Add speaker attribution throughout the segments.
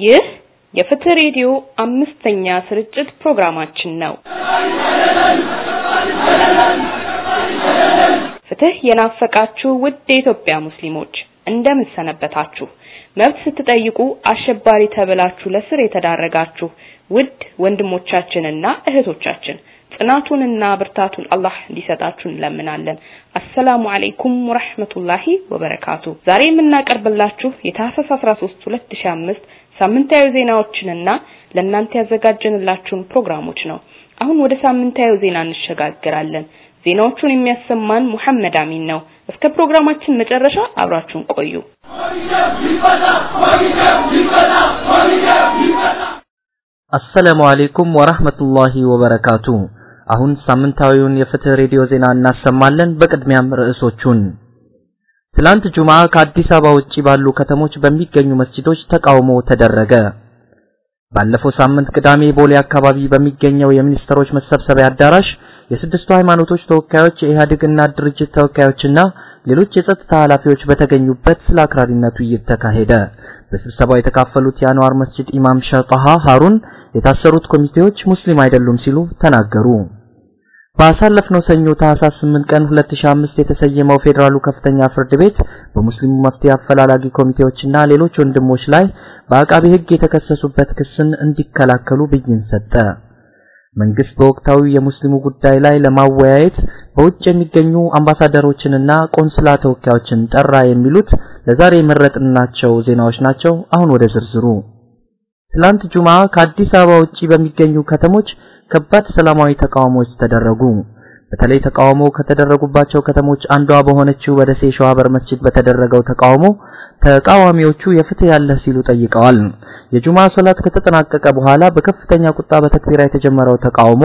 Speaker 1: ይህ የፍትህ ሬዲዮ አምስተኛ ስርጭት ፕሮግራማችን ነው። ፍትህ የናፈቃችሁ ውድ የኢትዮጵያ ሙስሊሞች እንደምን ሰነበታችሁ? መብት ስትጠይቁ አሸባሪ ተብላችሁ ለስር የተዳረጋችሁ ውድ ወንድሞቻችንና እህቶቻችን ጽናቱንና ብርታቱን አላህ እንዲሰጣችሁ እንለምናለን። አሰላሙ አለይኩም ወራህመቱላሂ ወበረካቱ። ዛሬ የምናቀርብላችሁ የታህሳስ 13 2005 ሳምንታዊ ዜናዎችንና ለእናንተ ያዘጋጀንላችሁን ፕሮግራሞች ነው። አሁን ወደ ሳምንታዊ ዜና እንሸጋግራለን። ዜናዎቹን የሚያሰማን ሙሐመድ አሚን ነው። እስከ ፕሮግራማችን መጨረሻ አብራችሁን ቆዩ።
Speaker 2: አሰላሙ አለይኩም ወራህመቱላሂ ወበረካቱ። አሁን ሳምንታዊውን የፍትህ ሬዲዮ ዜና እናሰማለን። በቅድሚያም ርዕሶቹን ትላንት ጁምዓ ከአዲስ አበባ ውጪ ባሉ ከተሞች በሚገኙ መስጂዶች ተቃውሞ ተደረገ። ባለፈው ሳምንት ቅዳሜ ቦሌ አካባቢ በሚገኘው የሚኒስትሮች መሰብሰቢያ አዳራሽ የስድስቱ ሃይማኖቶች ተወካዮች፣ የኢህአዴግ ድርጅት ተወካዮችና ሌሎች የጸጥታ ኃላፊዎች በተገኙበት ስለ አክራሪነቱ እየተካሄደ በስብሰባው የተካፈሉት የአንዋር መስጂድ ኢማም ሸጣሃ ሃሩን የታሰሩት ኮሚቴዎች ሙስሊም አይደሉም ሲሉ ተናገሩ። ባሳለፍነው ሰኞ ታህሳስ 8 ቀን 2005 የተሰየመው ፌዴራሉ ከፍተኛ ፍርድ ቤት በሙስሊሙ መፍትሄ አፈላላጊ ኮሚቴዎችና ሌሎች ወንድሞች ላይ በአቃቢ ሕግ የተከሰሱበት ክስን እንዲከላከሉ ብይን ሰጠ። መንግስት በወቅታዊ የሙስሊሙ ጉዳይ ላይ ለማወያየት በውጭ የሚገኙ አምባሳደሮችንና ቆንስላ ተወካዮችን ጠራ የሚሉት ለዛሬ የመረጥናቸው ዜናዎች ናቸው። አሁን ወደ ዝርዝሩ። ትላንት ጁምዓ ከአዲስ አበባ ውጪ በሚገኙ ከተሞች ከባድ ሰላማዊ ተቃውሞዎች ተደረጉ። በተለይ ተቃውሞ ከተደረጉባቸው ከተሞች አንዷ በሆነችው በደሴ ሸዋበር መስጂድ በተደረገው ተቃውሞ ተቃዋሚዎቹ የፍትህ ያለ ሲሉ ጠይቀዋል። የጁማ ሶላት ከተጠናቀቀ በኋላ በከፍተኛ ቁጣ በተክቢራ የተጀመረው ተቃውሞ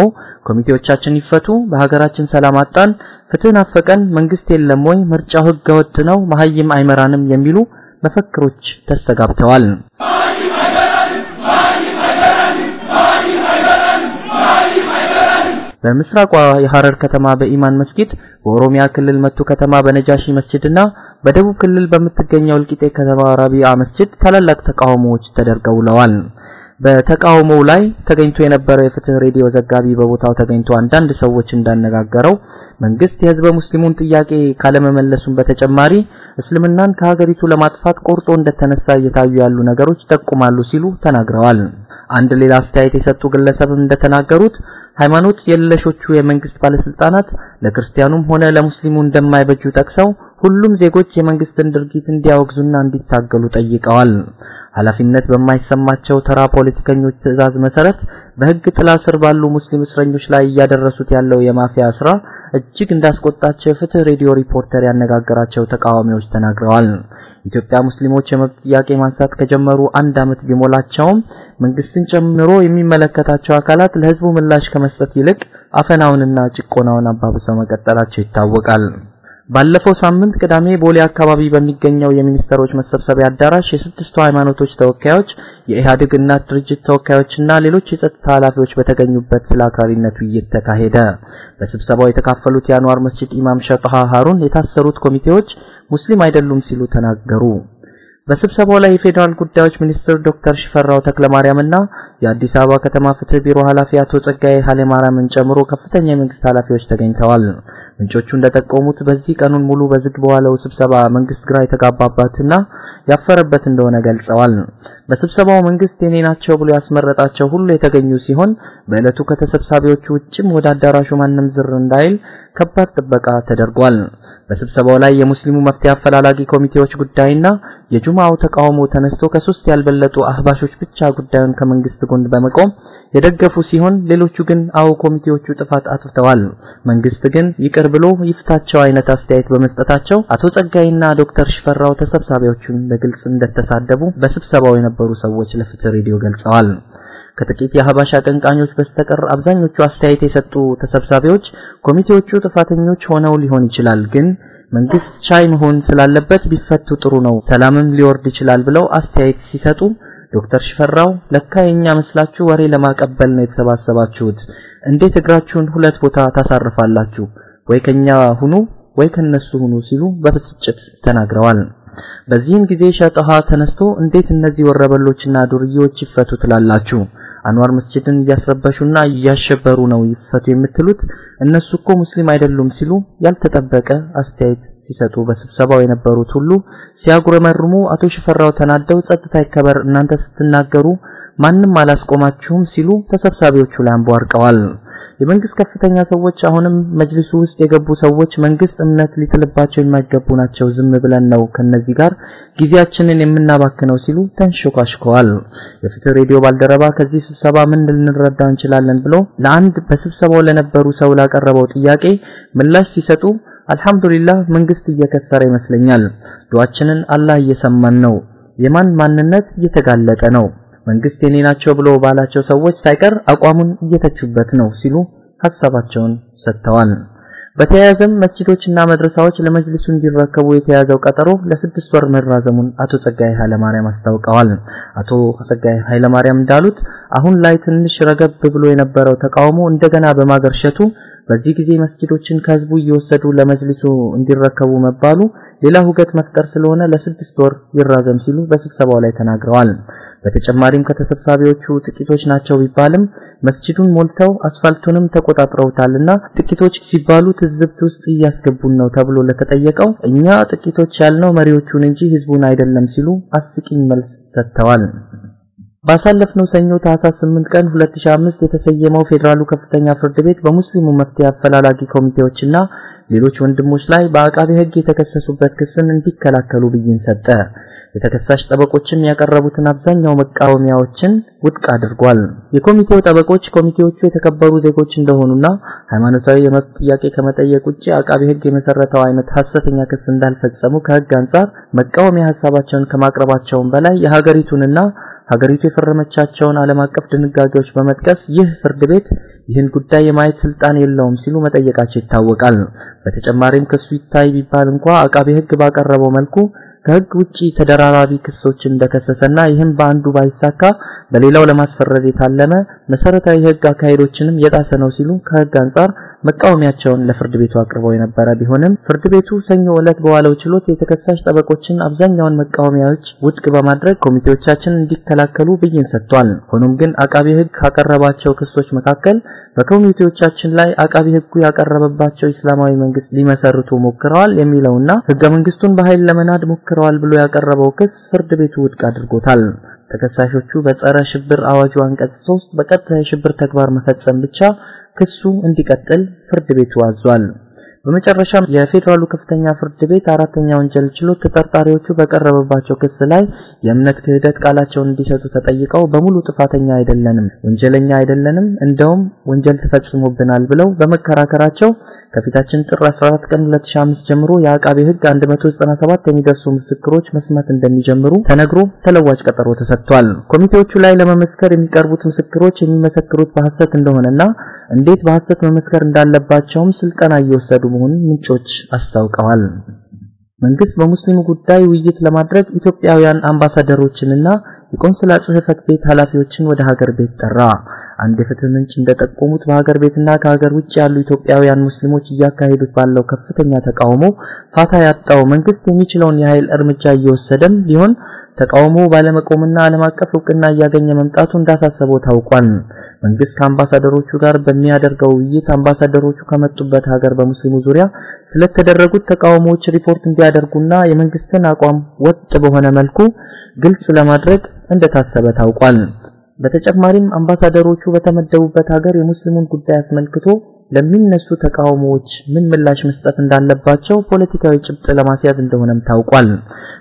Speaker 2: ኮሚቴዎቻችን ይፈቱ፣ በሀገራችን ሰላም አጣን፣ ፍትህ ናፈቀን፣ መንግስት የለም ወይ፣ ምርጫው ህገ ወጥ ነው፣ መሀይም አይመራንም የሚሉ መፈክሮች ተስተጋብተዋል። በምስራቋ የሐረር ከተማ በኢማን መስጊድ፣ በኦሮሚያ ክልል መቱ ከተማ በነጃሺ መስጂድና በደቡብ ክልል በምትገኘው እልቂጤ ከተማ ራቢዓ መስጂድ ታላላቅ ተቃውሞዎች ተደርገው ውለዋል። በተቃውሞው ላይ ተገኝቶ የነበረው የፍትህ ሬዲዮ ዘጋቢ በቦታው ተገኝቶ አንዳንድ ሰዎች እንዳነጋገረው መንግስት የህዝበ ሙስሊሙን ጥያቄ ካለመመለሱም በተጨማሪ እስልምናን ከሀገሪቱ ለማጥፋት ቆርጦ እንደተነሳ እየታዩ ያሉ ነገሮች ይጠቁማሉ ሲሉ ተናግረዋል። አንድ ሌላ አስተያየት የሰጡ ግለሰብም እንደተናገሩት ሃይማኖት የለሾቹ የመንግስት ባለስልጣናት ለክርስቲያኑም ሆነ ለሙስሊሙ እንደማይበጁ ጠቅሰው ሁሉም ዜጎች የመንግስትን ድርጊት እንዲያወግዙና እንዲታገሉ ጠይቀዋል። ኃላፊነት በማይሰማቸው ተራ ፖለቲከኞች ትዕዛዝ መሰረት በህግ ጥላ ስር ባሉ ሙስሊም እስረኞች ላይ እያደረሱት ያለው የማፊያ ስራ እጅግ እንዳስቆጣቸው የፍትህ ሬዲዮ ሪፖርተር ያነጋገራቸው ተቃዋሚዎች ተናግረዋል። ኢትዮጵያ ሙስሊሞች የመብት ጥያቄ ማንሳት ከጀመሩ አንድ ዓመት ቢሞላቸውም መንግስትን ጨምሮ የሚመለከታቸው አካላት ለህዝቡ ምላሽ ከመስጠት ይልቅ አፈናውንና ጭቆናውን አባብሰው መቀጠላቸው ይታወቃል። ባለፈው ሳምንት ቅዳሜ ቦሌ አካባቢ በሚገኘው የሚኒስትሮች መሰብሰቢያ አዳራሽ የስድስቱ ሃይማኖቶች ተወካዮች፣ የኢህአዴግ እናት ድርጅት ተወካዮችና ሌሎች የጸጥታ ኃላፊዎች በተገኙበት ስለ አክራሪነቱ እየተካሄደ በስብሰባው የተካፈሉት የአንዋር መስጂድ ኢማም ሸጣሃ ሃሩን የታሰሩት ኮሚቴዎች ሙስሊም አይደሉም ሲሉ ተናገሩ። በስብሰባው ላይ የፌዴራል ጉዳዮች ሚኒስትር ዶክተር ሽፈራው ተክለማርያምና የአዲስ አበባ ከተማ ፍትህ ቢሮ ኃላፊ አቶ ጸጋዬ ኃይለማርያምን ጨምሮ ከፍተኛ የመንግስት ኃላፊዎች ተገኝተዋል። ምንጮቹ እንደጠቆሙት በዚህ ቀኑን ሙሉ በዝግ በዋለው ስብሰባ መንግስት ግራ የተጋባባትና ያፈረበት እንደሆነ ገልጸዋል። በስብሰባው መንግስት የኔ ናቸው ብሎ ያስመረጣቸው ሁሉ የተገኙ ሲሆን በዕለቱ ከተሰብሳቢዎቹ ውጭም ወደ አዳራሹ ማንም ዝር እንዳይል ከባድ ጥበቃ ተደርጓል። በስብሰባው ላይ የሙስሊሙ መፍትሄ አፈላላጊ ኮሚቴዎች ጉዳይና የጁማው ተቃውሞ ተነስቶ ከሶስት ያልበለጡ አህባሾች ብቻ ጉዳዩን ከመንግስት ጎን በመቆም የደገፉ ሲሆን ሌሎቹ ግን አዎ ኮሚቴዎቹ ጥፋት አጥፍተዋል፣ መንግስት ግን ይቅር ብሎ ይፍታቸው አይነት አስተያየት በመስጠታቸው አቶ ጸጋይና ዶክተር ሽፈራው ተሰብሳቢዎቹን በግልጽ እንደተሳደቡ በስብሰባው የነበሩ ሰዎች ለፍትህ ሬዲዮ ገልጸዋል። ከጥቂት የሀባሻ አቀንቃኞች በስተቀር አብዛኞቹ አስተያየት የሰጡ ተሰብሳቢዎች ኮሚቴዎቹ ጥፋተኞች ሆነው ሊሆን ይችላል፣ ግን መንግስት ቻይ መሆን ስላለበት ቢፈቱ ጥሩ ነው፣ ሰላምም ሊወርድ ይችላል ብለው አስተያየት ሲሰጡ ዶክተር ሽፈራው ለካ መስላችሁ ወሬ ለማቀበል ነው የተሰባሰባችሁት፣ እንዴት እግራችሁን ሁለት ቦታ ታሳርፋላችሁ? ወይ ከኛ ሁኑ ወይ ከነሱ ሁኑ ሲሉ በብስጭት ተናግረዋል። በዚህም ጊዜ ሸጠሃ ተነስቶ እንዴት እነዚህ ወረበሎችና ዱርዬዎች ይፈቱ ትላላችሁ? አንዋር መስጂድን እያስረበሹና እያሸበሩ ነው ይፈቱ የምትሉት እነሱ እኮ ሙስሊም አይደሉም ሲሉ ያልተጠበቀ አስተያየት ሲሰጡ በስብሰባው የነበሩት ሁሉ ሲያጉረመርሙ አቶ ሽፈራው ተናደው ጸጥታ ይከበር እናንተ ስትናገሩ ማንም አላስቆማችሁም ሲሉ ተሰብሳቢዎቹ ላይ አንቧርቀዋል። የመንግስት ከፍተኛ ሰዎች አሁንም መጅሊሱ ውስጥ የገቡ ሰዎች መንግስት እምነት ሊጥልባቸው የማይገቡ ናቸው፣ ዝም ብለን ነው ከነዚህ ጋር ጊዜያችንን የምናባክነው ሲሉ ተንሾካሽከዋል። የፍትህ ሬዲዮ ባልደረባ ከዚህ ስብሰባ ምን ልንረዳ እንችላለን ብሎ ለአንድ በስብሰባው ለነበሩ ሰው ላቀረበው ጥያቄ ምላሽ ሲሰጡ አልহামዱሊላህ መንግስት እየከሰረ ይመስለኛል። ዱዓችንን አላህ እየሰማን ነው። የማን ማንነት እየተጋለጠ ነው። መንግስት የኔ ናቸው ብሎ ባላቸው ሰዎች ሳይቀር አቋሙን እየተቹበት ነው ሲሉ ሀሳባቸውን ሰጥተዋል። በተያያዘም መስጂዶችና መድረሳዎች ለመጅሊሱ እንዲረከቡ የተያዘው ቀጠሮ ለስድስት ወር መራዘሙን አቶ ጸጋይ ኃይለማርያም አስታውቀዋል። አቶ ጸጋይ ኃይለማርያም እንዳሉት አሁን ላይ ትንሽ ረገብ ብሎ የነበረው ተቃውሞ እንደገና በማገርሸቱ በዚህ ጊዜ መስጂዶችን ከህዝቡ እየወሰዱ ለመጅሊሱ እንዲረከቡ መባሉ ሌላ ሁገት መፍጠር ስለሆነ ለስድስት ወር ይራዘም ሲሉ በስብሰባው ላይ ተናግረዋል። በተጨማሪም ከተሰብሳቢዎቹ ጥቂቶች ናቸው ቢባልም መስጂዱን ሞልተው አስፋልቱንም ተቆጣጥረውታልና ጥቂቶች ሲባሉ ትዝብት ውስጥ እያስገቡን ነው ተብሎ ለተጠየቀው እኛ ጥቂቶች ያልነው መሪዎቹን እንጂ ህዝቡን አይደለም ሲሉ አስቂኝ መልስ ሰጥተዋል። ባሳለፍነው ሰኞ ታህሳስ 8 ቀን 2005 የተሰየመው ፌዴራሉ ከፍተኛ ፍርድ ቤት በሙስሊሙ መፍትሄ አፈላላጊ ኮሚቴዎችና ሌሎች ወንድሞች ላይ በአቃቤ ህግ የተከሰሱበት ክስን እንዲከላከሉ ብይን ሰጠ። የተከሳሽ ጠበቆችም ያቀረቡትን አብዛኛው መቃወሚያዎችን ውድቅ አድርጓል። የኮሚቴው ጠበቆች ኮሚቴዎቹ የተከበሩ ዜጎች እንደሆኑና ሃይማኖታዊ የመብት ጥያቄ ከመጠየቅ ውጪ አቃቤ ህግ የመሰረተው አይነት ሐሰተኛ ክስ እንዳልፈጸሙ ከህግ አንጻር መቃወሚያ ሀሳባቸውን ከማቅረባቸውም በላይ የሀገሪቱንና ሀገሪቱ የፈረመቻቸውን ዓለም አቀፍ ድንጋጌዎች በመጥቀስ ይህ ፍርድ ቤት ይህን ጉዳይ የማየት ስልጣን የለውም ሲሉ መጠየቃቸው ይታወቃል። በተጨማሪም ክሱ ይታይ ቢባል እንኳ አቃቤ ህግ ባቀረበው መልኩ ከህግ ውጪ ተደራራቢ ክሶችን እንደከሰሰና ይህም በአንዱ ባይሳካ በሌላው ለማስፈረድ የታለመ መሰረታዊ ህግ አካሄዶችንም የጣሰ ነው ሲሉ ከህግ አንጻር መቃወሚያቸውን ለፍርድ ቤቱ አቅርበው የነበረ ቢሆንም ፍርድ ቤቱ ሰኞ ዕለት በዋለው ችሎት የተከሳሽ ጠበቆችን አብዛኛውን መቃወሚያዎች ውድቅ በማድረግ ኮሚቴዎቻችን እንዲከላከሉ ብይን ሰጥቷል። ሆኖም ግን አቃቢ ህግ ካቀረባቸው ክሶች መካከል በኮሚቴዎቻችን ላይ አቃቢ ህጉ ያቀረበባቸው እስላማዊ መንግስት ሊመሰርቱ ሞክረዋል የሚለውና ህገ መንግስቱን በኃይል ለመናድ ሞክረዋል ብሎ ያቀረበው ክስ ፍርድ ቤቱ ውድቅ አድርጎታል። ተከሳሾቹ በጸረ ሽብር አዋጁ አንቀጽ 3 በቀጥታ የሽብር ተግባር መፈጸም ብቻ ክሱ እንዲቀጥል ፍርድ ቤቱ አዟል። በመጨረሻም የፌዴራሉ ከፍተኛ ፍርድ ቤት አራተኛ ወንጀል ችሎት ተጠርጣሪዎቹ በቀረበባቸው ክስ ላይ የእምነት ክህደት ቃላቸውን እንዲሰጡ ተጠይቀው በሙሉ ጥፋተኛ አይደለንም፣ ወንጀለኛ አይደለንም፣ እንደውም ወንጀል ተፈጽሞብናል ብለው በመከራከራቸው ከፊታችን ጥር 14 ቀን 2005 ጀምሮ የአቃቤ ህግ 197 የሚደርሱ ምስክሮች መስማት እንደሚጀምሩ ተነግሮ ተለዋጭ ቀጠሮ ተሰጥቷል። ኮሚቴዎቹ ላይ ለመመስከር የሚቀርቡት ምስክሮች የሚመሰክሩት በሐሰት እንደሆነና እንዴት በሐሰት መመስከር እንዳለባቸውም ስልጠና እየወሰዱ መሆኑን ምንጮች አስታውቀዋል። መንግስት በሙስሊሙ ጉዳይ ውይይት ለማድረግ ኢትዮጵያውያን አምባሳደሮችንና የቆንስላ ጽህፈት ቤት ኃላፊዎችን ወደ ሀገር ቤት ጠራ። አንድ የፍትህ ምንጭ እንደጠቆሙት በሀገር ቤትና ከሀገር ውጭ ያሉ ኢትዮጵያውያን ሙስሊሞች እያካሄዱት ባለው ከፍተኛ ተቃውሞ ፋታ ያጣው መንግስት የሚችለውን የኃይል እርምጃ እየወሰደም ቢሆን ተቃውሞ ባለመቆምና ዓለም አቀፍ እውቅና እያገኘ መምጣቱ እንዳሳሰበው ታውቋል። መንግስት ከአምባሳደሮቹ ጋር በሚያደርገው ውይይት አምባሳደሮቹ ከመጡበት ሀገር በሙስሊሙ ዙሪያ ስለተደረጉት ተቃውሞዎች ሪፖርት እንዲያደርጉና የመንግስትን አቋም ወጥ በሆነ መልኩ ግልጽ ለማድረግ እንደታሰበ ታውቋል። በተጨማሪም አምባሳደሮቹ በተመደቡበት ሀገር የሙስሊሙን ጉዳይ አስመልክቶ ለሚነሱ ተቃውሞዎች ምን ምላሽ መስጠት እንዳለባቸው ፖለቲካዊ ጭብጥ ለማስያዝ እንደሆነም ታውቋል።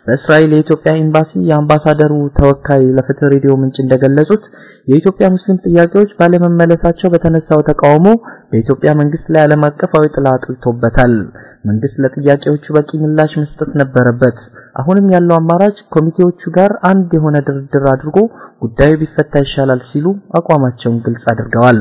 Speaker 2: በእስራኤል የኢትዮጵያ ኤምባሲ የአምባሳደሩ ተወካይ ለፍትህ ሬዲዮ ምንጭ እንደገለጹት የኢትዮጵያ ሙስሊም ጥያቄዎች ባለመመለሳቸው በተነሳው ተቃውሞ በኢትዮጵያ መንግስት ላይ ዓለም አቀፋዊ ጥላ ጥልቶበታል። መንግስት ለጥያቄዎቹ በቂ ምላሽ መስጠት ነበረበት። አሁንም ያለው አማራጭ ኮሚቴዎቹ ጋር አንድ የሆነ ድርድር አድርጎ ጉዳዩ ቢፈታ ይሻላል ሲሉ አቋማቸውን ግልጽ አድርገዋል።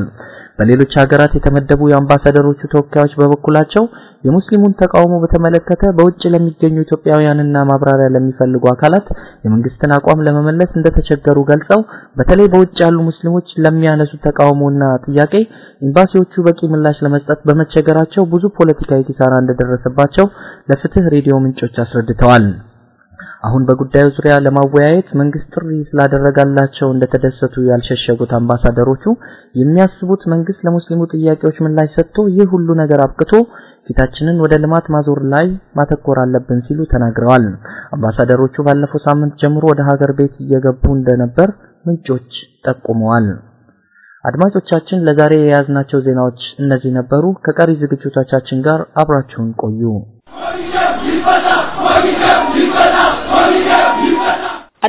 Speaker 2: በሌሎች ሀገራት የተመደቡ የአምባሳደሮቹ ተወካዮች በበኩላቸው የሙስሊሙን ተቃውሞ በተመለከተ በውጭ ለሚገኙ ኢትዮጵያውያንና ማብራሪያ ለሚፈልጉ አካላት የመንግስትን አቋም ለመመለስ እንደተቸገሩ ገልጸው በተለይ በውጭ ያሉ ሙስሊሞች ለሚያነሱት ተቃውሞና ጥያቄ ኤምባሲዎቹ በቂ ምላሽ ለመስጠት በመቸገራቸው ብዙ ፖለቲካዊ ኪሳራ እንደደረሰባቸው ለፍትህ ሬዲዮ ምንጮች አስረድተዋል። አሁን በጉዳዩ ዙሪያ ለማወያየት መንግስት ጥሪ ስላደረጋላቸው እንደተደሰቱ ያልሸሸጉት አምባሳደሮቹ የሚያስቡት መንግስት ለሙስሊሙ ጥያቄዎች ምላሽ ሰጥቶ ይህ ሁሉ ነገር አብቅቶ ፊታችንን ወደ ልማት ማዞር ላይ ማተኮር አለብን ሲሉ ተናግረዋል። አምባሳደሮቹ ባለፈው ሳምንት ጀምሮ ወደ ሀገር ቤት እየገቡ እንደነበር ምንጮች ጠቁመዋል። አድማጮቻችን ለዛሬ የያዝናቸው ዜናዎች እነዚህ ነበሩ። ከቀሪ ዝግጅቶቻችን ጋር አብራችሁን ቆዩ።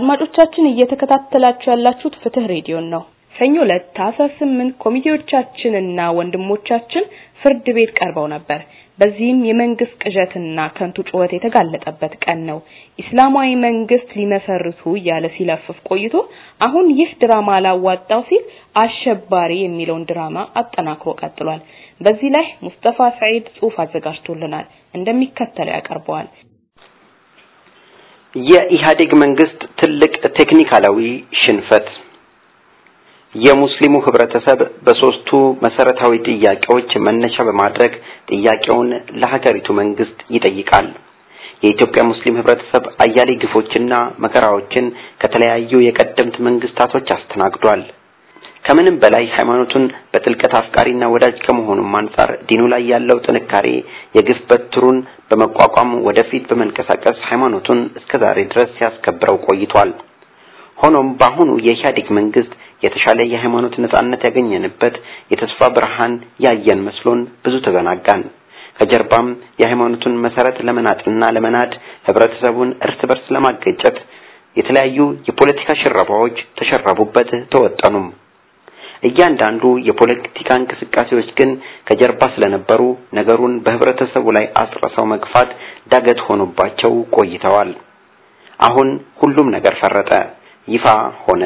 Speaker 1: አድማጮቻችን እየተከታተላችሁ ያላችሁት ፍትህ ሬዲዮን ነው። ሰኞ ዕለት ታህሳስ 8 ኮሚቴዎቻችንና ወንድሞቻችን ፍርድ ቤት ቀርበው ነበር። በዚህም የመንግስት ቅዠትና ከንቱ ጩኸት የተጋለጠበት ቀን ነው። ኢስላማዊ መንግስት ሊመሰርቱ እያለ ሲለፍፍ ቆይቶ አሁን ይህ ድራማ ላዋጣው ሲል አሸባሪ የሚለውን ድራማ አጠናክሮ ቀጥሏል። በዚህ ላይ ሙስጠፋ ሰዒድ ጽሑፍ አዘጋጅቶልናል፣ እንደሚከተለው ያቀርበዋል።
Speaker 3: የኢህአዴግ መንግስት ትልቅ ቴክኒካላዊ ሽንፈት የሙስሊሙ ህብረተሰብ በሶስቱ መሰረታዊ ጥያቄዎች መነሻ በማድረግ ጥያቄውን ለሀገሪቱ መንግስት ይጠይቃል። የኢትዮጵያ ሙስሊም ህብረተሰብ አያሌ ግፎችና መከራዎችን ከተለያዩ የቀደምት መንግስታቶች አስተናግዷል። ከምንም በላይ ሃይማኖቱን በጥልቀት አፍቃሪና ወዳጅ ከመሆኑም አንጻር ዲኑ ላይ ያለው ጥንካሬ የግፍ በትሩን በመቋቋም ወደፊት በመንቀሳቀስ ሃይማኖቱን እስከ ዛሬ ድረስ ሲያስከብረው ቆይቷል። ሆኖም በአሁኑ የኢህአዴግ መንግስት የተሻለ የሃይማኖት ነጻነት ያገኘንበት የተስፋ ብርሃን ያየን መስሎን ብዙ ተዘናጋን። ከጀርባም የሃይማኖቱን መሰረት ለመናጥና ለመናድ ህብረተሰቡን እርስ በርስ ለማገጨት የተለያዩ የፖለቲካ ሽረባዎች ተሸረቡበት፣ ተወጠኑም። እያንዳንዱ የፖለቲካ እንቅስቃሴዎች ግን ከጀርባ ስለነበሩ ነገሩን በህብረተሰቡ ላይ አስረሰው መግፋት ዳገት ሆኖባቸው ቆይተዋል። አሁን ሁሉም ነገር ፈረጠ፣ ይፋ ሆነ።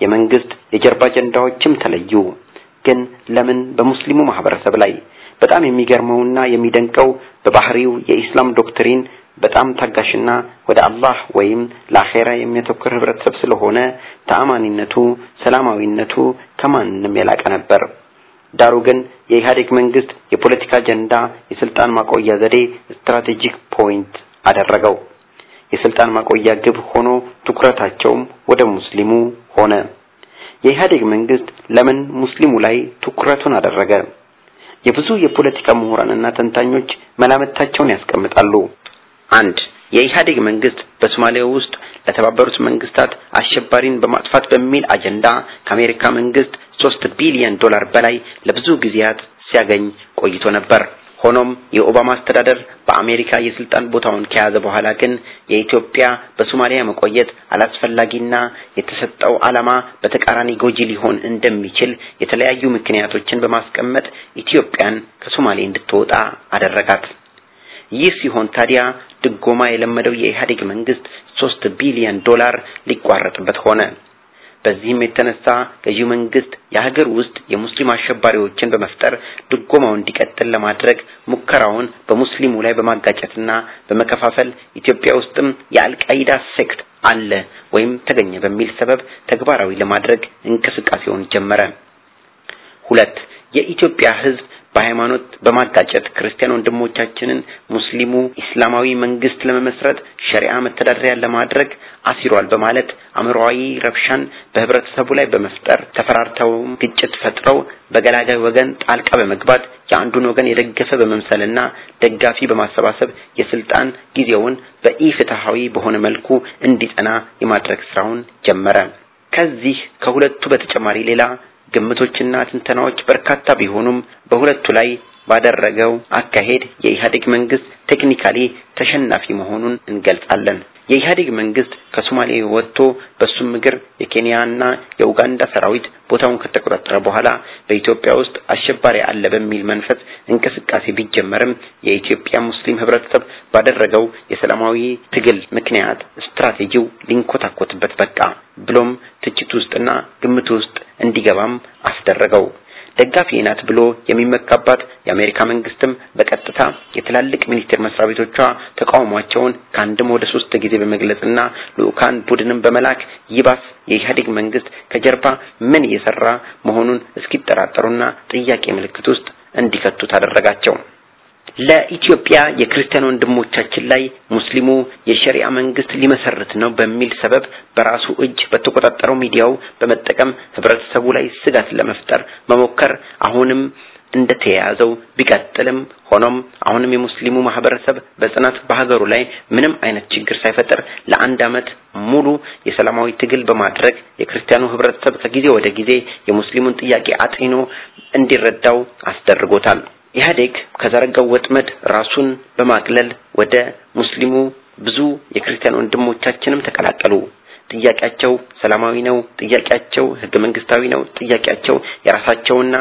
Speaker 3: የመንግስት የጀርባ አጀንዳዎችም ተለዩ። ግን ለምን በሙስሊሙ ማህበረሰብ ላይ? በጣም የሚገርመውና የሚደንቀው በባህሪው የኢስላም ዶክትሪን በጣም ታጋሽና ወደ አላህ ወይም ለአኼራ የሚያተኩር ህብረተሰብ ስለሆነ ተአማኒነቱ፣ ሰላማዊነቱ ከማንም የላቀ ነበር። ዳሩ ግን የኢህአዴግ መንግስት የፖለቲካ አጀንዳ የስልጣን ማቆያ ዘዴ strategic point አደረገው። የስልጣን ማቆያ ግብ ሆኖ ትኩረታቸውም ወደ ሙስሊሙ ሆነ። የኢህአዴግ መንግስት ለምን ሙስሊሙ ላይ ትኩረቱን አደረገ? የብዙ የፖለቲካ ምሁራንና ተንታኞች መላምታቸውን ያስቀምጣሉ። አንድ የኢህአዴግ መንግስት በሶማሊያ ውስጥ ለተባበሩት መንግስታት አሸባሪን በማጥፋት በሚል አጀንዳ ከአሜሪካ መንግስት ሶስት ቢሊዮን ዶላር በላይ ለብዙ ጊዜያት ሲያገኝ ቆይቶ ነበር። ሆኖም የኦባማ አስተዳደር በአሜሪካ የስልጣን ቦታውን ከያዘ በኋላ ግን የኢትዮጵያ በሶማሊያ መቆየት አላስፈላጊና የተሰጠው ዓላማ በተቃራኒ ጎጂ ሊሆን እንደሚችል የተለያዩ ምክንያቶችን በማስቀመጥ ኢትዮጵያን ከሶማሌ እንድትወጣ አደረጋት። ይህ ሲሆን ታዲያ ድጎማ የለመደው የኢህአዴግ መንግስት ሶስት ቢሊዮን ዶላር ሊቋረጥበት ሆነ። በዚህም የተነሳ ገዢው መንግስት የሀገር ውስጥ የሙስሊም አሸባሪዎችን በመፍጠር ድጎማው እንዲቀጥል ለማድረግ ሙከራውን በሙስሊሙ ላይ በማጋጨትና በመከፋፈል ኢትዮጵያ ውስጥም የአልቃይዳ ሴክት አለ ወይም ተገኘ በሚል ሰበብ ተግባራዊ ለማድረግ እንቅስቃሴውን ጀመረ። ሁለት የኢትዮጵያ ህዝብ በሃይማኖት በማጋጨት ክርስቲያን ወንድሞቻችንን ሙስሊሙ ኢስላማዊ መንግስት ለመመስረት ሸሪዓ መተዳደሪያ ለማድረግ አሲሯል በማለት አእምሮአዊ ረብሻን በህብረተሰቡ ላይ በመፍጠር ተፈራርተው ግጭት ፈጥረው በገላጋይ ወገን ጣልቃ በመግባት የአንዱን ወገን የደገፈ በመምሰልና ደጋፊ በማሰባሰብ የስልጣን ጊዜውን በኢፍትሃዊ በሆነ መልኩ እንዲጸና የማድረግ ስራውን ጀመረ። ከዚህ ከሁለቱ በተጨማሪ ሌላ ግምቶችና ትንተናዎች በርካታ ቢሆኑም በሁለቱ ላይ ባደረገው አካሄድ የኢህአዴግ መንግስት ቴክኒካሊ ተሸናፊ መሆኑን እንገልጻለን። የኢህአዴግ መንግስት ከሶማሌ ወጥቶ በሱም እግር የኬንያና የኡጋንዳ ሰራዊት ቦታውን ከተቆጣጠረ በኋላ በኢትዮጵያ ውስጥ አሸባሪ አለ በሚል መንፈስ እንቅስቃሴ ቢጀመርም የኢትዮጵያ ሙስሊም ህብረተሰብ ባደረገው የሰላማዊ ትግል ምክንያት ስትራቴጂው ሊንኮታኮትበት በቃ ብሎም ትችት ውስጥና ግምት ውስጥ እንዲገባም አስደረገው። ደጋፊ ናት ብሎ የሚመካባት የአሜሪካ መንግስትም በቀጥታ የትላልቅ ሚኒስቴር መስሪያ ቤቶቿ ተቃውሟቸውን ከአንድም ወደ ሶስት ጊዜ በመግለጽና ልኡካን ቡድንም በመላክ ይባስ የኢህአዴግ መንግስት ከጀርባ ምን እየሰራ መሆኑን እስኪጠራጠሩና ጥያቄ ምልክት ውስጥ እንዲከቱ ታደረጋቸው። ለኢትዮጵያ የክርስቲያን ወንድሞቻችን ላይ ሙስሊሙ የሸሪዓ መንግስት ሊመሰርት ነው በሚል ሰበብ በራሱ እጅ በተቆጣጠረው ሚዲያው በመጠቀም ህብረተሰቡ ላይ ስጋት ለመፍጠር መሞከር አሁንም እንደተያያዘው ቢቀጥልም ሆኖም አሁንም የሙስሊሙ ማህበረሰብ በጽናት በሀገሩ ላይ ምንም አይነት ችግር ሳይፈጠር ለአንድ አመት ሙሉ የሰላማዊ ትግል በማድረግ የክርስቲያኑ ህብረተሰብ ከጊዜ ወደ ጊዜ የሙስሊሙን ጥያቄ አጢኖ እንዲረዳው አስደርጎታል። ኢህአዴግ ከዘረጋው ወጥመድ ራሱን በማቅለል ወደ ሙስሊሙ ብዙ የክርስቲያን ወንድሞቻችንም ተቀላቀሉ። ጥያቄያቸው ሰላማዊ ነው። ጥያቄያቸው ህገ መንግስታዊ ነው። ጥያቄያቸው የራሳቸውና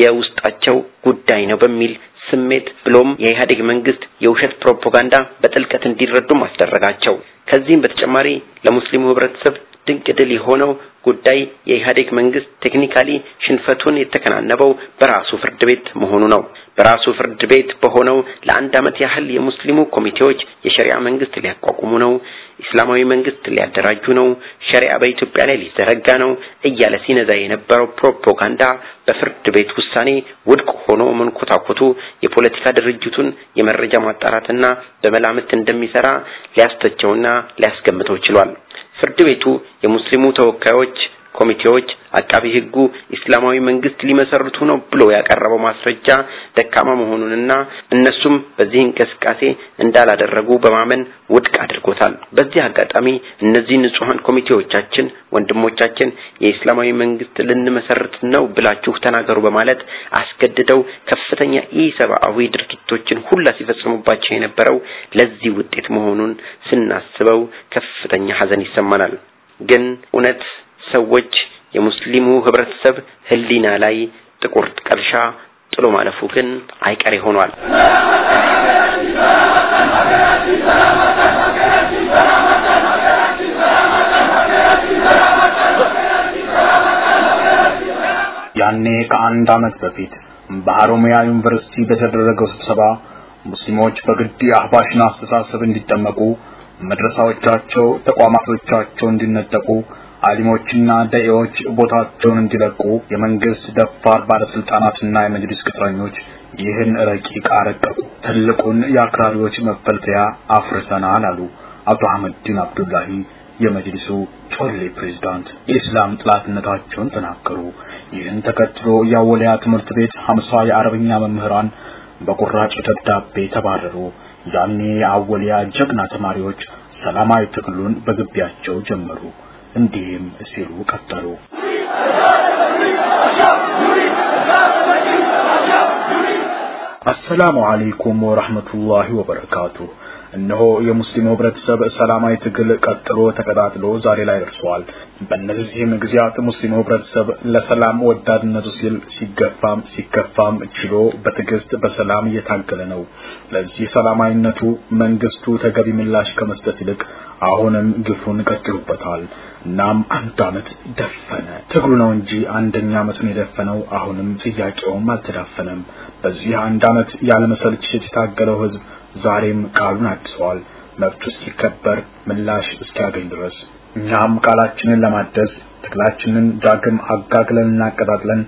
Speaker 3: የውስጣቸው ጉዳይ ነው በሚል ስሜት ብሎም የኢህአዴግ መንግስት የውሸት ፕሮፓጋንዳ በጥልቀት እንዲረዱም አስደረጋቸው። ከዚህም በተጨማሪ ለሙስሊሙ ህብረተሰብ ድንቅ ድል የሆነው ጉዳይ የኢህአዴግ መንግስት technically ሽንፈቱን የተከናነበው በራሱ ፍርድ ቤት መሆኑ ነው። በራሱ ፍርድ ቤት በሆነው ለአንድ አመት ያህል የሙስሊሙ ኮሚቴዎች የሸሪዓ መንግስት ሊያቋቁሙ ነው፣ ኢስላማዊ መንግስት ሊያደራጁ ነው፣ ሸሪዓ በኢትዮጵያ ላይ ሊዘረጋ ነው እያለ ሲነዛ የነበረው ፕሮፓጋንዳ በፍርድ ቤት ውሳኔ ውድቅ ሆኖ መንኮታኮቱ የፖለቲካ ድርጅቱን የመረጃ ማጣራትና በመላምት እንደሚሰራ ሊያስተቸውና ሊያስገምተው ችሏል። ፍርድ ቤቱ የሙስሊሙ ተወካዮች ኮሚቴዎች አቃቢ ህጉ ኢስላማዊ መንግስት ሊመሰርቱ ነው ብሎ ያቀረበው ማስረጃ ደካማ መሆኑንና እነሱም በዚህ እንቅስቃሴ እንዳላደረጉ በማመን ውድቅ አድርጎታል። በዚህ አጋጣሚ እነዚህ ንጹሐን ኮሚቴዎቻችን ወንድሞቻችን የኢስላማዊ መንግስት ልንመሰርት ነው ብላችሁ ተናገሩ በማለት አስገድደው ከፍተኛ ኢሰብአዊ ድርጊቶችን ሁላ ሲፈጽሙባቸው የነበረው ለዚህ ውጤት መሆኑን ስናስበው ከፍተኛ ሀዘን ይሰማናል። ግን እውነት ሰዎች የሙስሊሙ ህብረተሰብ ህሊና ላይ ጥቁር ቀርሻ ጥሎ ማለፉ ግን አይቀሬ ሆኗል።
Speaker 4: ያኔ ከአንድ አመት በፊት በሀሮሚያ ዩኒቨርሲቲ በተደረገው ስብሰባ ሙስሊሞች በግድ የአህባሽን አስተሳሰብ እንዲጠመቁ፣ መድረሳዎቻቸው፣ ተቋማቶቻቸው እንዲነጠቁ አሊሞችና ደኤዎች ቦታቸውን እንዲለቁ የመንግስት ደፋር ባለስልጣናትና የመጅሊስ ቅጥረኞች ይህን ረቂቅ አረቀቁ። ትልቁን የአክራሪዎች መፈልፈያ አፍርሰናል አሉ አቶ አህመድዲን አብዱላሂ የመጅሊሱ ጮሌ ፕሬዝዳንት የኢስላም ጥላትነታቸውን ተናገሩ። ይህን ተከትሎ የአወሊያ ትምህርት ቤት ሀምሳ የአረብኛ መምህራን በቁራጭ ደብዳቤ ተባረሩ። ያኔ የአወሊያ ጀግና ተማሪዎች ሰላማዊ ትግሉን በግቢያቸው ጀመሩ። እንዲህም ሲሉ ቀጠሉ። አሰላሙ አለይኩም ወራህመቱላሂ ወበረካቱ። እነሆ የሙስሊሙ ህብረተሰብ ሰላማዊ ትግል ቀጥሎ ተቀጣጥሎ ዛሬ ላይ ደርሷል። በእነዚህም ጊዜያት ሙስሊሙ ህብረተሰብ ለሰላም ወዳድነቱ ሲል ሲገፋም ሲከፋም ችሎ በትዕግስት በሰላም እየታገለ ነው። ለዚህ ሰላማዊነቱ መንግስቱ ተገቢ ምላሽ ከመስጠት ይልቅ አሁንም ግፉን ቀጥሎበታል። እናም አንድ አመት ደፈነ። ትግሉ ነው እንጂ አንደኛ አመቱን የደፈነው አሁንም ጥያቄውም አልተዳፈነም። በዚህ አንድ አመት ያለመሰልቸት የታገለው ህዝብ ዛሬም ቃሉን አድሰዋል። መብቱ እስኪከበር ምላሽ እስኪያገኝ ድረስ እኛም ቃላችንን ለማደስ ትግላችንን ዳግም አጋግለን እናቀጣጥለን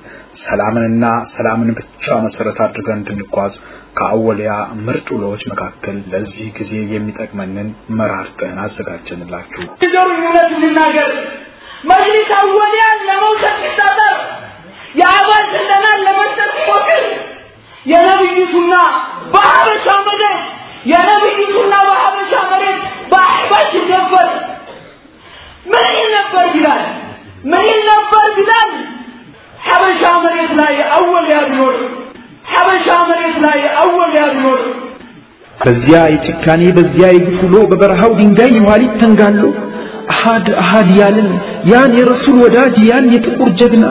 Speaker 4: ሰላምንና ሰላምን ብቻ መሰረት አድርገን እንድንጓዝ ከአወሊያ ምርጥ ውሎች መካከል ለዚህ ጊዜ የሚጠቅመንን መራርጠን አዘጋጀንላችሁ።
Speaker 5: እውነት እንናገር። መጅሊስ አወሊያን ለመውሰድ ሲታጠር የአባል ስልጠናን ለመስጠት ሲሞክር የነብይቱና በሀበሻ መሬት የነብይቱና በሀበሻ መሬት በአሕባሽ ነበር። ምን ነበር ቢላል? ምን ነበር ቢላል? ሀበሻ መሬት ላይ አወሊያ ቢኖር ሀበሻ መሬት ላይ አወሊያ ቢኖር
Speaker 6: በዚያ የጭካኔ በዚያ የግፍ በበረሃው ድንጋይ የኋሊት ተንጋሎ አሃድ አሃድ ያልን ያን የረሱል ወዳጅ ያን የጥቁር ጀግና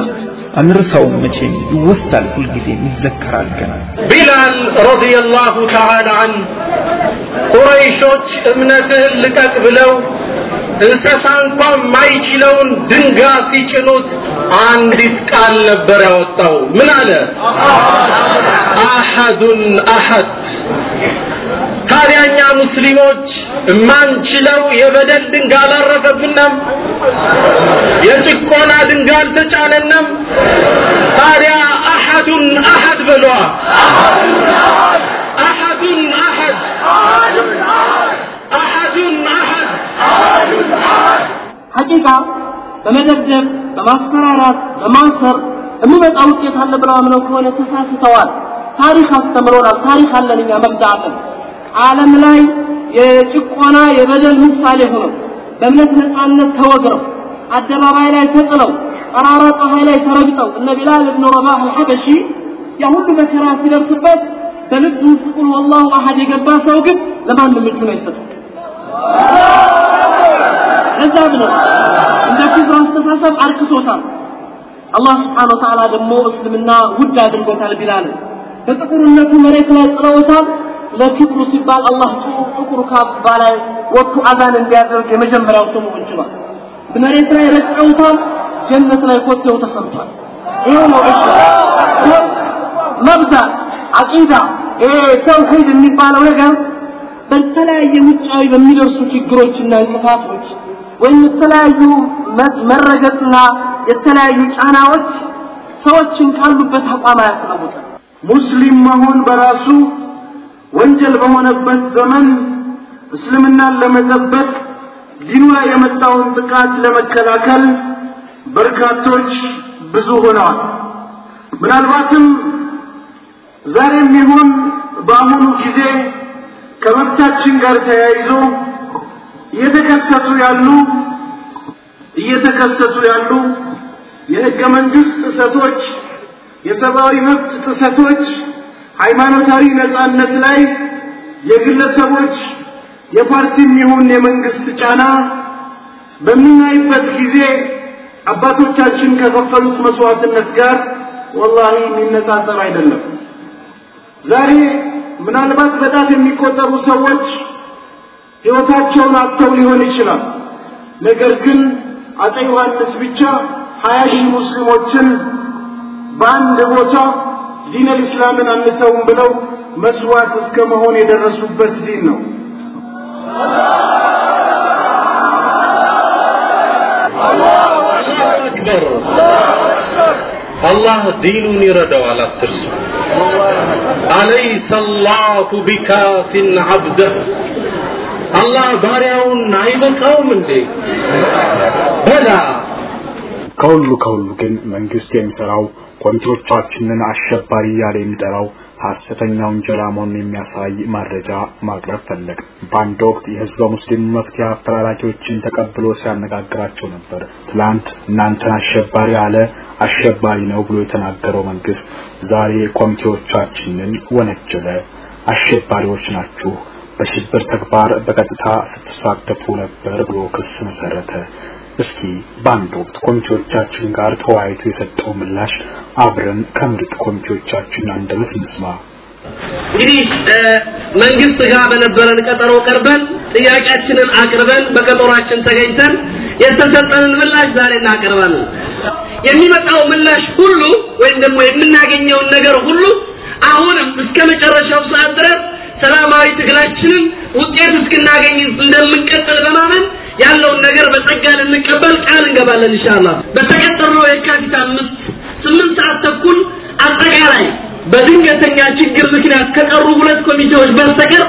Speaker 6: አንረሳውም መቼም ይወሳል ሁልጊዜም ይዘከራል ገና
Speaker 7: ቢላል ረዲየላሁ ተዓላ አን ቁረይሾች እምነትህን ልቀቅ ብለው እንስሳ እንኳን ማይችለውን ድንጋይ ሲጭኑት አንዲት ቃል ነበር ያወጣው። ምን አለ? አሐዱን አሐድ። ታዲያ እኛ ሙስሊሞች እማንችለው የበደል ድንጋይ አላረፈብንም፣ የጭቆና ድንጋይ አልተጫነንም። ታዲያ አሐዱን አሐድ በሏ። አሐዱን አሐድ አሐዱን አሐድ ሐቂቃ
Speaker 5: በመደብደብ በማስፈራራት በማንሰር የሚመጣ ውጤት አለ ብለው አምነው ከሆነ ተሳስተዋል። ታሪክ አስተምሮናል። ታሪክ አለን እኛ መብዳ አለን ዓለም ላይ የጭቆና የበደል ምሳሌ ሆነው በእምነት ነፃነት ተወግረው አደባባይ ላይ ተጥለው ጠራራ ፀሐይ ላይ ተረግጠው እነ ቢላል እብን ረባህ አልሐበሺ ያ ሁሉ መከራ ሲደርስበት በልብ ውስጥ ቁል ወላሁ አሐድ የገባ ሰው ግን ለማንም እጁን አይሰጥም። ለዛ ብለው እንደ ክብር አስተሳሰብ አርክሶታል። አላህ ስብሓነ ወተዓላ ደግሞ እስልምና ውድ አድርጎታል ቢላል በጥቁርነቱ መሬት ላይ ጥለውታል። ለክብሩ ሲባል አላህ ጥቁር ካባ ላይ ወጥቶ አዛን እንዲያደርግ የመጀመሪያው መሆን ችሏል። መሬት ላይ ረግጠውታል። ጀነት ላይ ኮቴው ተሰምቷል። ይሄው ነው እሺ መብዛት አቂዳ ይሄ ተውሂድ የሚባለው ነገር በተለያየ ውጫዊ በሚደርሱ ችግሮችና እንቅፋቶች ወይም የተለያዩ መረገጥና የተለያዩ ጫናዎች ሰዎችን ካሉበት አቋም አያስለውጥም።
Speaker 8: ሙስሊም መሆን በራሱ ወንጀል በሆነበት ዘመን እስልምናን ለመጠበቅ ዲኑ የመጣውን ጥቃት ለመከላከል በርካቶች ብዙ ሆነዋል። ምናልባትም ዛሬም ይሁን በአሁኑ ጊዜ ከመብታችን ጋር ተያይዞ እየተከሰቱ ያሉ እየተከሰቱ ያሉ የህገ መንግስት ጥሰቶች፣ የሰብአዊ መብት ጥሰቶች፣ ሃይማኖታዊ ነጻነት ላይ የግለሰቦች የፓርቲም ይሁን የመንግስት ጫና በምናይበት ጊዜ አባቶቻችን ከከፈሉት መስዋዕትነት ጋር ወላሂ የሚነጻጸር አይደለም። ዛሬ ምናልባት በጣት የሚቆጠሩ ሰዎች ህይወታቸውን አጥተው ሊሆን ይችላል። ነገር ግን አጼ ዮሐንስ ብቻ ሀያ ሺህ ሙስሊሞችን በአንድ ቦታ ዲን ልእስላምን አንተውም ብለው መስዋዕት እስከ መሆን የደረሱበት ዲን ነው።
Speaker 7: አላህ ዲኑን ይረዳዋል አትርሱ። አለይሰ አላሁ ቢካፊን አብደህ አላህ ባሪያውን አይበቃውም እንዴ? በላ!
Speaker 4: ከሁሉ ከሁሉ ግን መንግስት የሚሰራው ኮሚቴዎቻችንን አሸባሪ እያለ የሚጠራው ሐሰተኛ ውንጀላ መሆኑን የሚያሳይ መረጃ ማቅረብ ፈለግ። በአንድ ወቅት የህዝበ ሙስሊም መፍትሄ አፈላላጊዎችን ተቀብሎ ሲያነጋግራቸው ነበር። ትላንት እናንተን አሸባሪ አለ አሸባሪ ነው ብሎ የተናገረው መንግስት ዛሬ ኮሚቴዎቻችንን ወነጀለ። አሸባሪዎች ናችሁ፣ በሽብር ተግባር በቀጥታ ስትሳተፉ ነበር ብሎ ክስ መሰረተ። እስኪ በአንድ ወቅት ኮሚቴዎቻችን ጋር ተወያይቶ የሰጠው ምላሽ አብረን ከምርጥ ኮሚቴዎቻችን አንደበት እንስማ።
Speaker 7: እንግዲህ መንግስት ጋር በነበረን ቀጠሮ ቀርበን ጥያቄያችንን አቅርበን በቀጠሯችን ተገኝተን የተሰጠንን ምላሽ ዛሬ እናቀርባለን። የሚመጣው ምላሽ ሁሉ ወይም ደግሞ የምናገኘውን ነገር ሁሉ አሁንም እስከ መጨረሻው ሰዓት ድረስ ሰላማዊ ትግላችንን ውጤት እስክናገኝ እንደምንቀጥል በማመን ያለውን ነገር በጸጋ ልንቀበል ቃል እንገባለን ኢንሻአላህ። በተቀጠረው የካቲት አምስት ስምንት ሰዓት ተኩል አጠቃላይ በድንገተኛ ችግር ምክንያት ከቀሩ ሁለት ኮሚቴዎች በስተቀር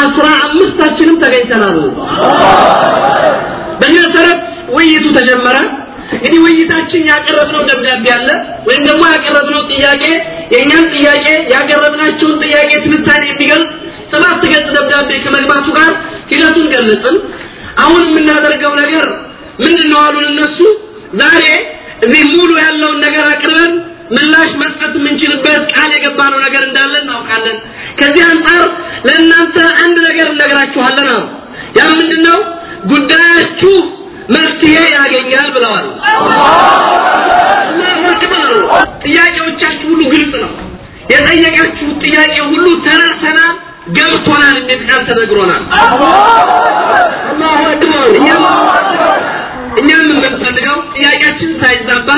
Speaker 7: አስራ አምስታችንም ተገኝተናል። በዚህ መሰረት ውይይቱ ተጀመረ። እንግዲህ ውይይታችን ያቀረብነው ደብዳቤ አለ ወይም ደግሞ ያቀረብነው ጥያቄ የእኛን ጥያቄ ያቀረብናቸውን ጥያቄ ትንታኔ የሚገልጽ ሰባት ገጽ ደብዳቤ ከመግባቱ ጋር ሂደቱን ገለጽን። አሁን የምናደርገው ነገር ምንድን ነው አሉን እነሱ ዛሬ እዚህ ሙሉ ያለውን ነገር አቅርበን ምላሽ መስጠት የምንችልበት ቃል የገባነው ነገር እንዳለ እናውቃለን። ከዚህ አንጻር ለእናንተ አንድ ነገር እነግራችኋለን አሉ። ያ ምንድነው? ጉዳያችሁ መፍትሄ ያገኛል ብለዋል። ጥያቄዎቻችሁ ሁሉ ግልጽ ነው። የጠየቃችሁት ጥያቄ ሁሉ ተረድተናል፣ ገብቶናል የሚል ቃል ተነግሮናል። እኛም እኛም የምንፈልገው ጥያቄያችን ሳይዛባ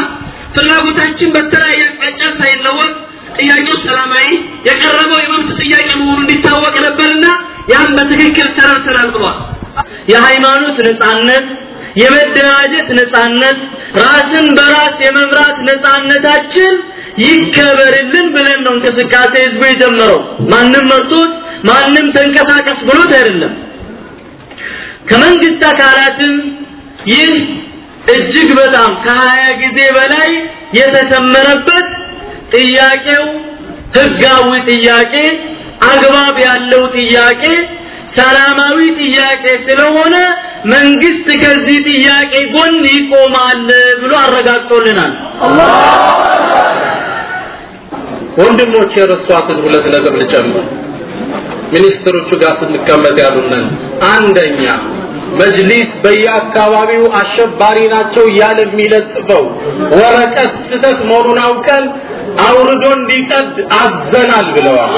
Speaker 7: ፍላጎታችን በተለያየ አቅጣጫ ሳይለወጥ ጥያቄው ሰላማዊ የቀረበው የመብት ጥያቄ መሆኑ እንዲታወቅ ነበርና ያን በትክክል ተረድተናል ብሏል።
Speaker 9: የሃይማኖት ነጻነት፣ የመደራጀት ነጻነት፣ ራስን በራስ የመምራት ነጻነታችን ይከበርልን ብለን ነው እንቅስቃሴ ህዝቡ የጀመረው። ማንም መርቶት ማንም ተንቀሳቀስ ብሎት አይደለም። ከመንግስት አካላትም ይህ እጅግ በጣም ከሀያ ጊዜ በላይ የተተመነበት ጥያቄው ህጋዊ ጥያቄ አግባብ ያለው ጥያቄ ሰላማዊ ጥያቄ ስለሆነ መንግስት ከዚህ ጥያቄ ጎን ይቆማል ብሎ አረጋግጦልናል።
Speaker 10: ወንድሞች የረሷትን ሁለት ነጥብ ልጨምር። ሚኒስትሮቹ ጋር ስንቀመጥ ያሉንን አንደኛ መጅሊስ በየአካባቢው አሸባሪ ናቸው እያለ የሚለጥፈው ወረቀት ስህተት መሆኑን አውቀን አውርዶ እንዲቀድ አዘናል ብለዋል።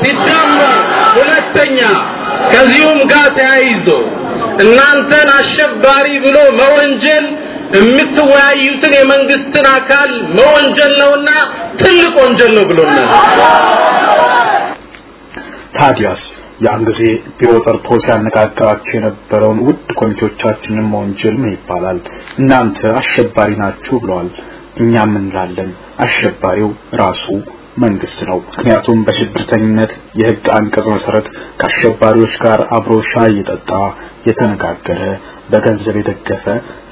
Speaker 10: ሲጀመር ሁለተኛ ከዚሁም ጋር ተያይዞ እናንተን አሸባሪ ብሎ መወንጀል የምትወያዩትን የመንግስትን አካል መወንጀል ነውና ትልቅ ወንጀል ነው ብሎናል።
Speaker 4: ታዲያስ ያን ጊዜ ቢሮ ጠርቶ ሲያነጋግራቸው የነበረውን ውድ ኮሚቴዎቻችንን መወንጀል ምን ይባላል? እናንተ አሸባሪ ናችሁ ብለዋል። እኛ ምን እንላለን? አሸባሪው ራሱ መንግስት ነው። ምክንያቱም በሽብርተኝነት የህግ አንቀጽ መሰረት ከአሸባሪዎች ጋር አብሮ ሻይ የጠጣ የተነጋገረ በገንዘብ የደገፈ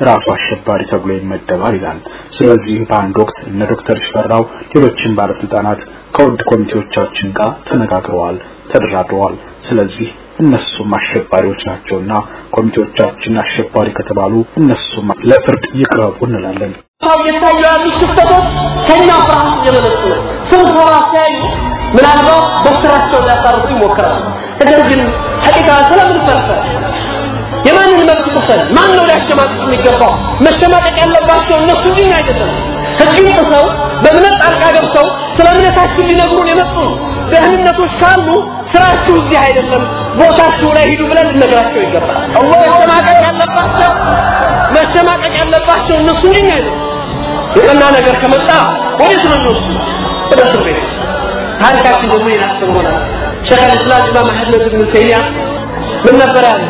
Speaker 4: ራሱ አሸባሪ ተብሎ ይመደባል ይላል። ስለዚህ በአንድ ወቅት እነ ዶክተር ሽፈራው ሌሎችን ባለስልጣናት ከውድ ኮሚቴዎቻችን ጋር ተነጋግረዋል፣ ተደራድረዋል። ስለዚህ እነሱም አሸባሪዎች ናቸውና ኮሚቴዎቻችን አሸባሪ ከተባሉ እነሱም ለፍርድ ይቅረቡ እንላለን።
Speaker 5: እየታዩ ያሉ ክፍተቶች ከኛ ፍርሃት እየመነጩ ነው። ስንሰራ ሲያዩ ምናልባት በስራቸው ሊያሳርፉ ይሞክራሉ። ነገር ግን ሐቂቃ ስለምን የማንን መብት ጥሰን ማን ነው ሊያሸማቅቅ የሚገባው? መሸማቀቅ ያለባቸው እነሱ እንጂ እኛ አይደለም። ህግን ጥሰው በእምነት ጣልቃ ገብተው ስለ እምነታችሁ ሊነግሩን የመጡ ደህንነቶች ካሉ ስራችሁ እዚህ አይደለም፣ ቦታችሁ ላይ ሂዱ ብለን ልነግራቸው ይገባል። መሸማቀቅ ያለባቸው መሸማቀቅ ያለባቸው እነሱ እንጂ እኛ አይደለም። የቀና ነገር ከመጣ ወዴት ነው የሚወስዱ? ወደ እስር ቤት። ታሪካችን ደግሞ ይህን አስተምሮናል። ሸይኽ አልእስላም ኢማም አሕመድ ብን ተይሚያ ምን ነበር ያለ?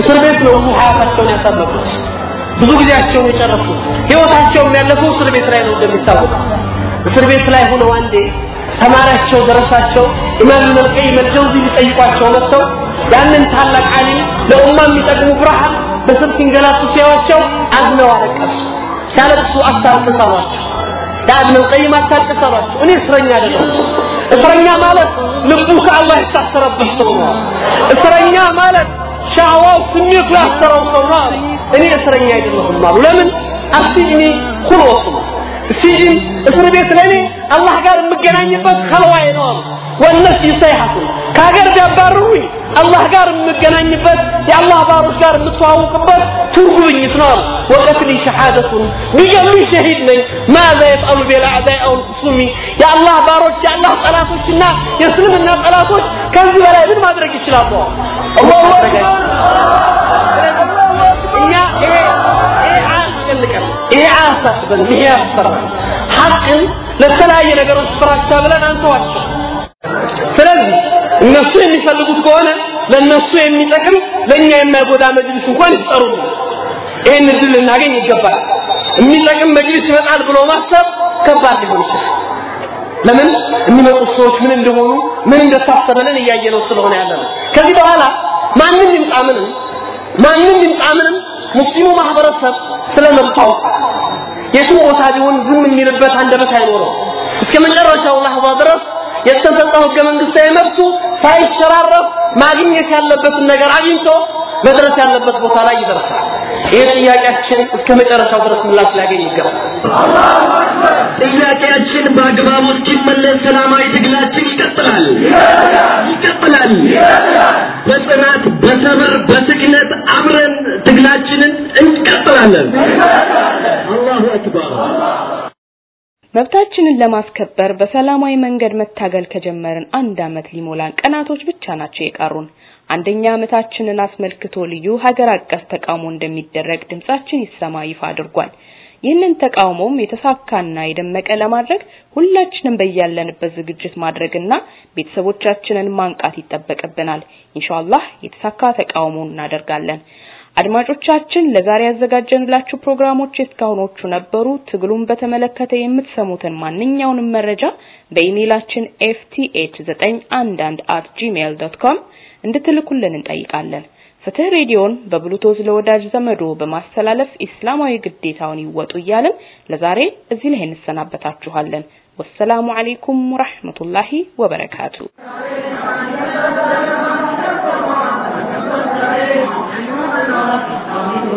Speaker 5: እስር ቤት ነው ብዙ ሀያታቸውን ያሳለፉት፣ ብዙ ጊዜያቸውን የጨረሱት፣ ህይወታቸውም ያለፈው እስር ቤት ላይ ነው እንደሚታወቅ። እስር ቤት ላይ ሆነው አንዴ ተማሪያቸው ደረሳቸው ኢማም ቀይም አልጀውዚ ሊጠይቋቸው መጥተው ያንን ታላቅ ዓሊም ለኡማ የሚጠቅሙ ብርሃን በስር ሲንገላቱ ሲያዩአቸው አዝነው አለቀሱ። ሲያለቅሱ አሏቸው። የኢብኑል ቀይም አሏቸው። እኔ እስረኛ አይደለሁም። እስረኛ ማለት ልቡ ከአላህ የታሰረበት ሰው ነው። እስረኛ ማለት ሻዋው ስሜቱ ያሰረው ሰው ነው። እኔ እስረኛ አይደለሁም አሉ። ለምን አስጅኒ ኩሎሱ ሲጅን እስር ቤት ለኔ አላህ ጋር የምገናኝበት ከልዋይ ነው አሉ። ወነፍሲ ሰይሐቱ ከሀገር ቢያባርሩኝ አላህ ጋር የምገናኝበት የአላህ ባሮች ጋር የምተዋውቅበት ትርጉብኝት ነው አሉ። ወቀትሊ ሸሃደቱን ቢገሉኝ ሸሂድ ነኝ። ማዛ የፍአሉ ቢልአዕዳኢ አው ልኹሱሚ የአላህ ባሮች የአላህ ጠላቶችና የእስልምና ጠላቶች ከዚህ በላይ ምን ማድረግ ይችላሉ? አላሁ አክበር እኛ ይሄ ይሄ አያስጨንቀን ይሄ አያሳስበን ይሄ ያስፈራል ሀቅን ለተለያየ ነገሮች ፍራቻ ብለን አንተዋቸው ስለዚህ እነሱ የሚፈልጉት ከሆነ ለእነሱ የሚጠቅም ለእኛ የማይጎዳ መጅሊስ እንኳን ይፍጠሩልን ይህን እድል ልናገኝ ይገባል። የሚጠቅም መጅሊስ ይመጣል ብሎ ማሰብ ከባድ ሊሆን ይችላል። ለምን? የሚመጡት ሰዎች ምን እንደሆኑ ምን እንደታሰበልን እያየነው ስለሆነ ያለ ነው። ከዚህ በኋላ ማንም ይምጣ ምንም ማንም ይምጣ ምንም ሙስሊሙ ማህበረሰብ ስለ የትም ቦታ ቢሆን ዝም የሚልበት አንደበት አይኖረው እስከ መጨረሻው ላህዛ ድረስ የተሰጠው ህገ መንግስታዊ መብቱ ሳይሸራረፍ ማግኘት ያለበትን ነገር አግኝቶ መድረስ ያለበት ቦታ ላይ ይደርሳል። ይህ ጥያቄያችን እስከ መጨረሻው ድረስ ምላሽ ሊያገኝ ይገባል።
Speaker 9: ጥያቄያችን በአግባቡ እስኪመለስ ሰላማዊ ትግላችን ይቀጥላል ይቀጥላል። በጽናት በሰብር በስክነት አብረን ትግላችንን እንቀጥላለን። አላሁ አክበር።
Speaker 1: መብታችንን ለማስከበር በሰላማዊ መንገድ መታገል ከጀመርን አንድ አመት ሊሞላን ቀናቶች ብቻ ናቸው የቀሩን። አንደኛ አመታችንን አስመልክቶ ልዩ ሀገር አቀፍ ተቃውሞ እንደሚደረግ ድምጻችን ይሰማ ይፋ አድርጓል። ይህንን ተቃውሞም የተሳካና የደመቀ ለማድረግ ሁላችንም በያለንበት ዝግጅት ማድረግና ቤተሰቦቻችንን ማንቃት ይጠበቅብናል። ኢንሻአላህ የተሳካ ተቃውሞ እናደርጋለን። አድማጮቻችን ለዛሬ ያዘጋጀንላችሁ ፕሮግራሞች እስካሁኖቹ ነበሩ። ትግሉን በተመለከተ የምትሰሙትን ማንኛውንም መረጃ በኢሜይላችን ft911@gmail.com እንድትልኩልን እንጠይቃለን። ፍትህ ሬዲዮን በብሉቶዝ ለወዳጅ ዘመዶ በማስተላለፍ ኢስላማዊ ግዴታውን ይወጡ እያልን ለዛሬ እዚህ ላይ እንሰናበታችኋለን። ወሰላሙ አለይኩም ወራህመቱላሂ ወበረካቱ።